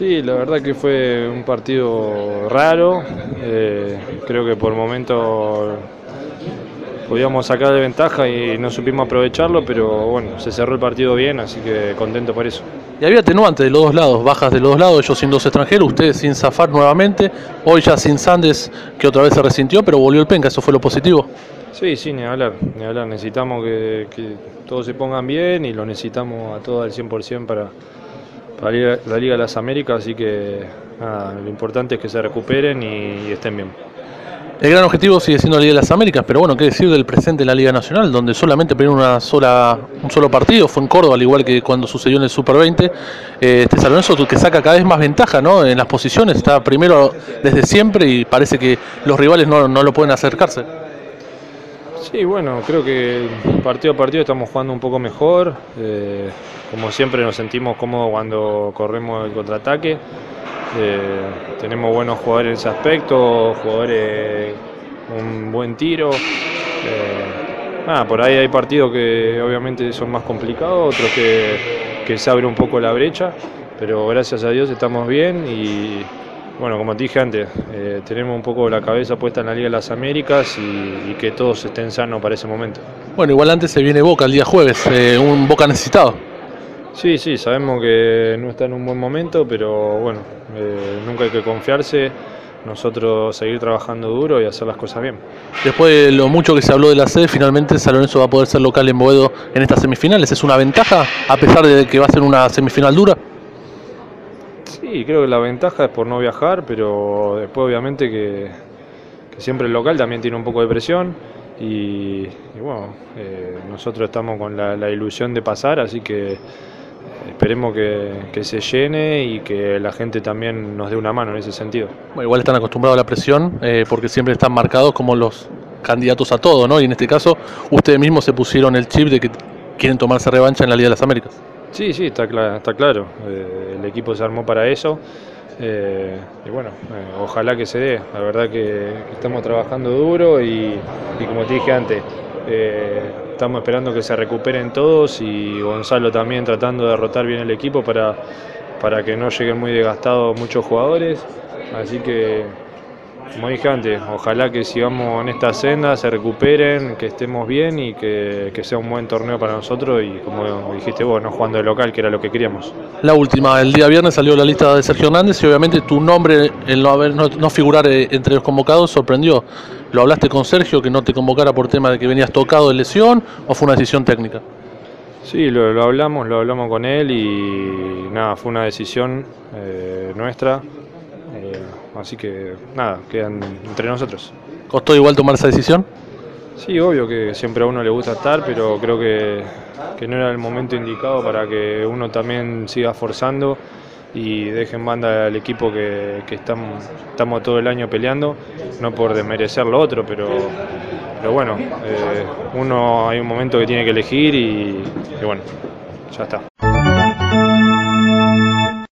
Sí, la verdad que fue un partido raro. Eh, creo que por el momento podíamos sacar de ventaja y no supimos aprovecharlo, pero bueno, se cerró el partido bien, así que contento por eso. Y había atenuante de los dos lados, bajas de los dos lados, ellos sin dos extranjeros, ustedes sin Zafar nuevamente, hoy ya sin Sandes, que otra vez se resintió, pero volvió el penca, eso fue lo positivo. Sí, sí, ni hablar, ni hablar. Necesitamos que, que todos se pongan bien y lo necesitamos a todos al 100% para, para la Liga, de las Américas, así que lo importante es que se recuperen y, y estén bien. El gran objetivo sigue siendo la Liga de las Américas, pero bueno, qué decir del presente de la Liga Nacional, donde solamente perdieron una sola, un solo partido, fue en Córdoba, al igual que cuando sucedió en el Super 20. Eh, este San Lorenzo que saca cada vez más ventaja ¿no? en las posiciones, está primero desde siempre y parece que los rivales no, no lo pueden acercarse. Sí, bueno, creo que partido a partido estamos jugando un poco mejor. eh, como siempre nos sentimos cómodos cuando corremos el contraataque. Eh, tenemos buenos jugadores en ese aspecto, jugadores un buen tiro. Eh, por ahí hay partidos que obviamente son más complicados, otros que, que se abre un poco la brecha, pero gracias a Dios estamos bien y bueno, como te dije antes, eh, tenemos un poco la cabeza puesta en la Liga de las Américas y, y que todos estén sanos para ese momento. Bueno, igual antes se viene Boca el día jueves, eh, un Boca necesitado. Sí, sí, sabemos que no está en un buen momento, pero bueno, eh, nunca hay que confiarse. Nosotros seguir trabajando duro y hacer las cosas bien. Después de lo mucho que se habló de la sede, finalmente San Lorenzo va a poder ser local en Boedo en estas semifinales. ¿Es una ventaja a pesar de que va a ser una semifinal dura? Sí, creo que la ventaja es por no viajar, pero después obviamente que, siempre el local también tiene un poco de presión y, y bueno, eh, nosotros estamos con la, la ilusión de pasar, así que esperemos que, que se llene y que la gente también nos dé una mano en ese sentido. Bueno, igual están acostumbrados a la presión eh, porque siempre están marcados como los candidatos a todo, ¿no? Y en este caso, ustedes mismos se pusieron el chip de que quieren tomarse revancha en la Liga de las Américas. Sí, sí, está, cla- está claro. Eh, el equipo se armó para eso. eh, y bueno, eh, ojalá que se dé. La verdad que, estamos trabajando duro y, como te dije antes, estamos esperando que se recuperen todos y Gonzalo también tratando de derrotar bien el equipo para, para que no lleguen muy desgastados muchos jugadores. Así que, como dije antes, ojalá que sigamos en esta senda, se recuperen, que estemos bien y que, que sea un buen torneo para nosotros y como dijiste vos, no jugando de local, que era lo que queríamos. La última, el día viernes salió la lista de Sergio Hernández y obviamente tu nombre, el no, haber, no, no figurar eh, entre los convocados, sorprendió. ¿Lo hablaste con Sergio que no te convocara por tema de que venías tocado de lesión o fue una decisión técnica? Sí, lo, lo hablamos, lo hablamos con él y nada, fue una decisión eh, nuestra. Así que nada, quedan entre nosotros. ¿Costó igual tomar esa decisión? Sí, obvio que siempre a uno le gusta estar, pero creo que, que no era el momento indicado para que uno también siga forzando y deje en banda al equipo que, que estamos, estamos todo el año peleando, no por desmerecer lo otro, pero, pero bueno, eh, uno hay un momento que tiene que elegir y, y bueno, ya está.